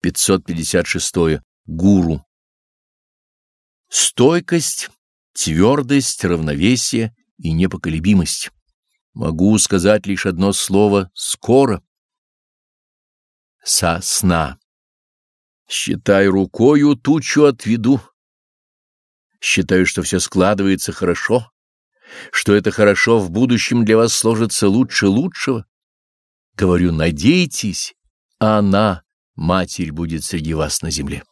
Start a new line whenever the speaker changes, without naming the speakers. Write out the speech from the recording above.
556. Гуру. Стойкость, твердость, равновесие и непоколебимость. Могу сказать лишь одно слово «скоро». Сосна. Считай рукою тучу отведу. Считаю, что все складывается хорошо, что это хорошо в будущем для вас сложится лучше лучшего. Говорю, надейтесь, а она, Матерь, будет среди вас на земле.